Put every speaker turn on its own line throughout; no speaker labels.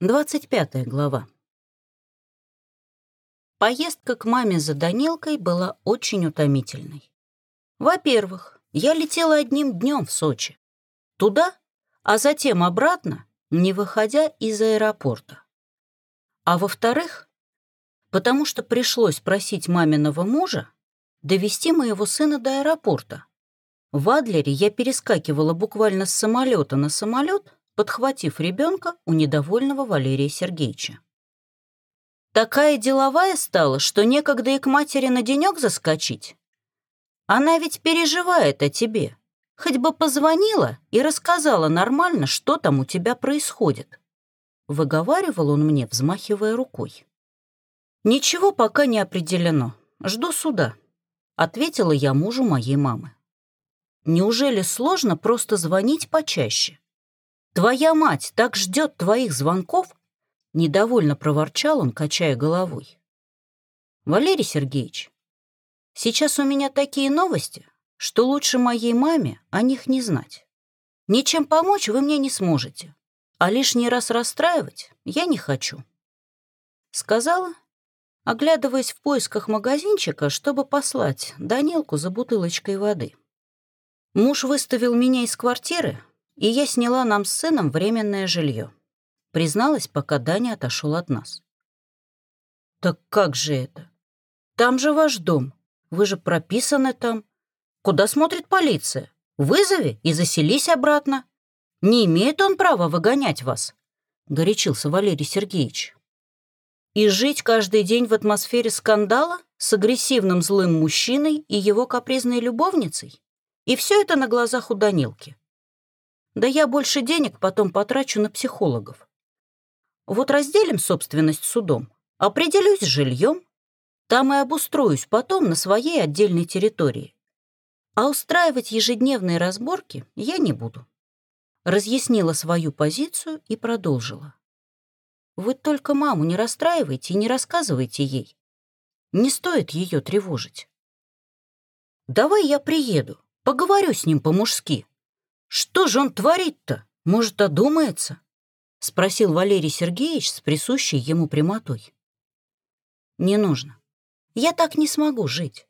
25 глава. Поездка к маме за Данилкой была очень утомительной. Во-первых, я летела одним днем в Сочи. Туда, а затем обратно, не выходя из аэропорта. А во-вторых, потому что пришлось просить маминого мужа довести моего сына до аэропорта. В Адлере я перескакивала буквально с самолета на самолет, подхватив ребенка у недовольного Валерия Сергеевича. Такая деловая стала, что некогда и к матери на денек заскочить. Она ведь переживает о тебе. Хоть бы позвонила и рассказала нормально, что там у тебя происходит. Выговаривал он мне, взмахивая рукой. «Ничего пока не определено. Жду суда», — ответила я мужу моей мамы. «Неужели сложно просто звонить почаще? Твоя мать так ждет твоих звонков?» Недовольно проворчал он, качая головой. «Валерий Сергеевич, сейчас у меня такие новости, что лучше моей маме о них не знать. Ничем помочь вы мне не сможете, а лишний раз расстраивать я не хочу». Сказала, оглядываясь в поисках магазинчика, чтобы послать Данилку за бутылочкой воды. Муж выставил меня из квартиры, и я сняла нам с сыном временное жилье. Призналась, пока Даня отошел от нас. «Так как же это? Там же ваш дом. Вы же прописаны там. Куда смотрит полиция? Вызови и заселись обратно. Не имеет он права выгонять вас», — горячился Валерий Сергеевич. «И жить каждый день в атмосфере скандала с агрессивным злым мужчиной и его капризной любовницей? И все это на глазах у Данилки. Да я больше денег потом потрачу на психологов. Вот разделим собственность судом, определюсь с жильем, там и обустроюсь потом на своей отдельной территории. А устраивать ежедневные разборки я не буду. Разъяснила свою позицию и продолжила. Вы только маму не расстраивайте и не рассказывайте ей. Не стоит ее тревожить. Давай я приеду, поговорю с ним по-мужски. «Что же он творит-то? Может, одумается?» — спросил Валерий Сергеевич с присущей ему прямотой. «Не нужно. Я так не смогу жить.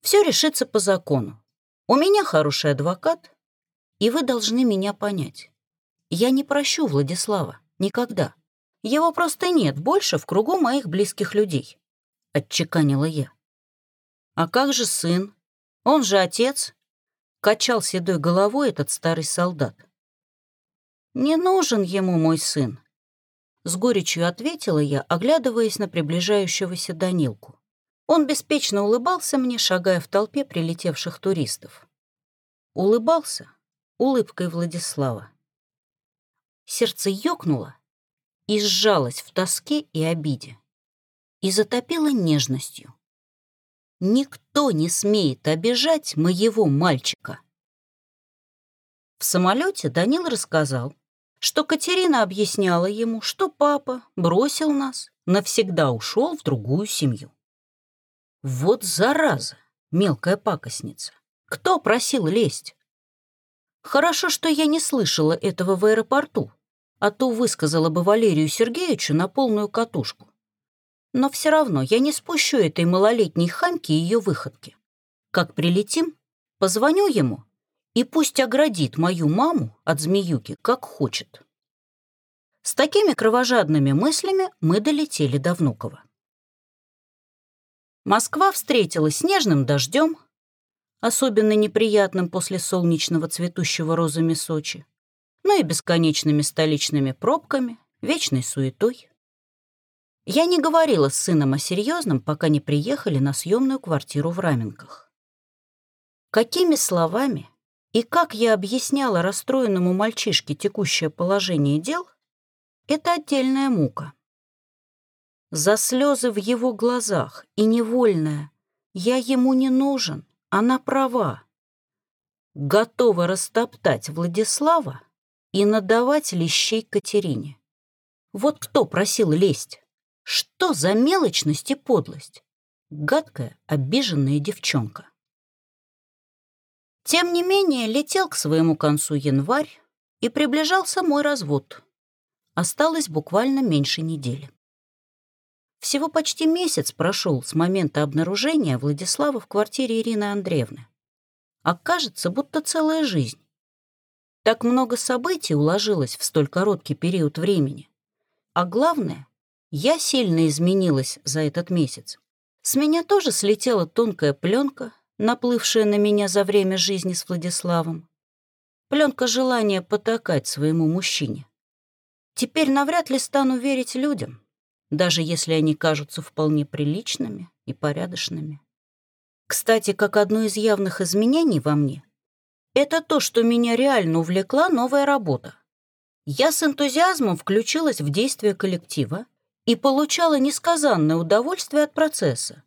Все решится по закону. У меня хороший адвокат, и вы должны меня понять. Я не прощу Владислава. Никогда. Его просто нет больше в кругу моих близких людей», — отчеканила я. «А как же сын? Он же отец качал седой головой этот старый солдат. «Не нужен ему мой сын», — с горечью ответила я, оглядываясь на приближающегося Данилку. Он беспечно улыбался мне, шагая в толпе прилетевших туристов. Улыбался улыбкой Владислава. Сердце ёкнуло и сжалось в тоске и обиде, и затопило нежностью. Никто не смеет обижать моего мальчика. В самолете Данил рассказал, что Катерина объясняла ему, что папа бросил нас, навсегда ушел в другую семью. Вот зараза, мелкая пакостница. Кто просил лезть? Хорошо, что я не слышала этого в аэропорту, а то высказала бы Валерию Сергеевичу на полную катушку. Но все равно я не спущу этой малолетней хамки ее выходки. Как прилетим, позвоню ему, и пусть оградит мою маму от змеюки, как хочет. С такими кровожадными мыслями мы долетели до Внуково. Москва встретила снежным дождем, особенно неприятным после солнечного цветущего розами Сочи, но и бесконечными столичными пробками, вечной суетой. Я не говорила с сыном о серьезном, пока не приехали на съемную квартиру в Раменках. Какими словами и как я объясняла расстроенному мальчишке текущее положение дел, это отдельная мука. За слезы в его глазах и невольная «я ему не нужен, она права», готова растоптать Владислава и надавать лещей Катерине. Вот кто просил лезть? Что за мелочность и подлость? Гадкая, обиженная девчонка. Тем не менее, летел к своему концу январь, и приближался мой развод. осталось буквально меньше недели. Всего почти месяц прошел с момента обнаружения Владислава в квартире Ирины Андреевны. А кажется, будто целая жизнь. Так много событий уложилось в столь короткий период времени. А главное, я сильно изменилась за этот месяц. С меня тоже слетела тонкая пленка, наплывшая на меня за время жизни с Владиславом. Пленка желания потакать своему мужчине. Теперь навряд ли стану верить людям, даже если они кажутся вполне приличными и порядочными. Кстати, как одно из явных изменений во мне, это то, что меня реально увлекла новая работа. Я с энтузиазмом включилась в действие коллектива и получала несказанное удовольствие от процесса.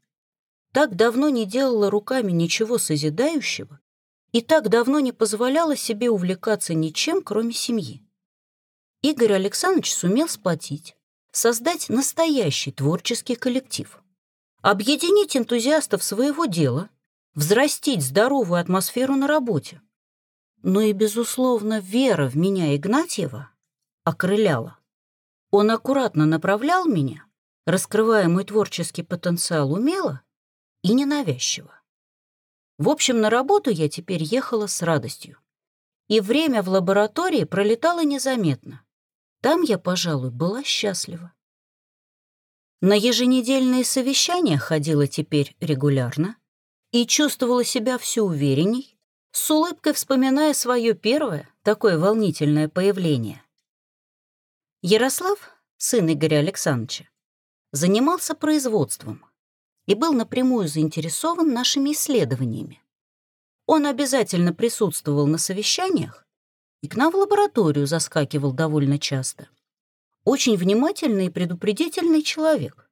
Так давно не делала руками ничего созидающего и так давно не позволяла себе увлекаться ничем, кроме семьи. Игорь Александрович сумел сплотить, создать настоящий творческий коллектив, объединить энтузиастов своего дела, взрастить здоровую атмосферу на работе. Но и, безусловно, вера в меня Игнатьева окрыляла. Он аккуратно направлял меня, раскрывая мой творческий потенциал умело и ненавязчиво. В общем, на работу я теперь ехала с радостью. И время в лаборатории пролетало незаметно. Там я, пожалуй, была счастлива. На еженедельные совещания ходила теперь регулярно и чувствовала себя все уверенней, с улыбкой вспоминая свое первое, такое волнительное появление. Ярослав, сын Игоря Александровича, занимался производством и был напрямую заинтересован нашими исследованиями. Он обязательно присутствовал на совещаниях и к нам в лабораторию заскакивал довольно часто. Очень внимательный и предупредительный человек.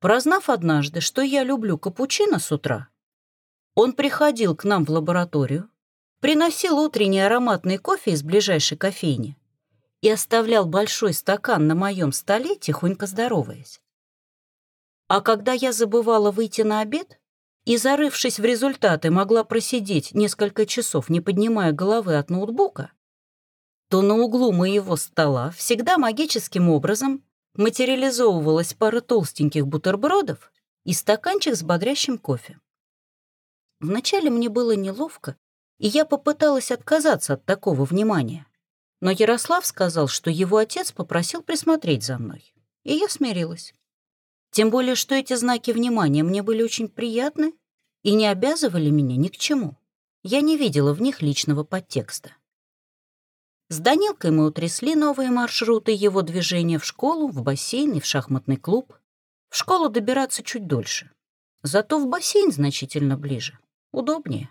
Прознав однажды, что я люблю капучино с утра, он приходил к нам в лабораторию, приносил утренний ароматный кофе из ближайшей кофейни и оставлял большой стакан на моем столе, тихонько здороваясь. А когда я забывала выйти на обед и, зарывшись в результаты, могла просидеть несколько часов, не поднимая головы от ноутбука, то на углу моего стола всегда магическим образом материализовывалась пара толстеньких бутербродов и стаканчик с бодрящим кофе. Вначале мне было неловко, и я попыталась отказаться от такого внимания. Но Ярослав сказал, что его отец попросил присмотреть за мной, и я смирилась. Тем более, что эти знаки внимания мне были очень приятны и не обязывали меня ни к чему. Я не видела в них личного подтекста. С Данилкой мы утрясли новые маршруты его движения в школу, в бассейн и в шахматный клуб. В школу добираться чуть дольше. Зато в бассейн значительно ближе. Удобнее.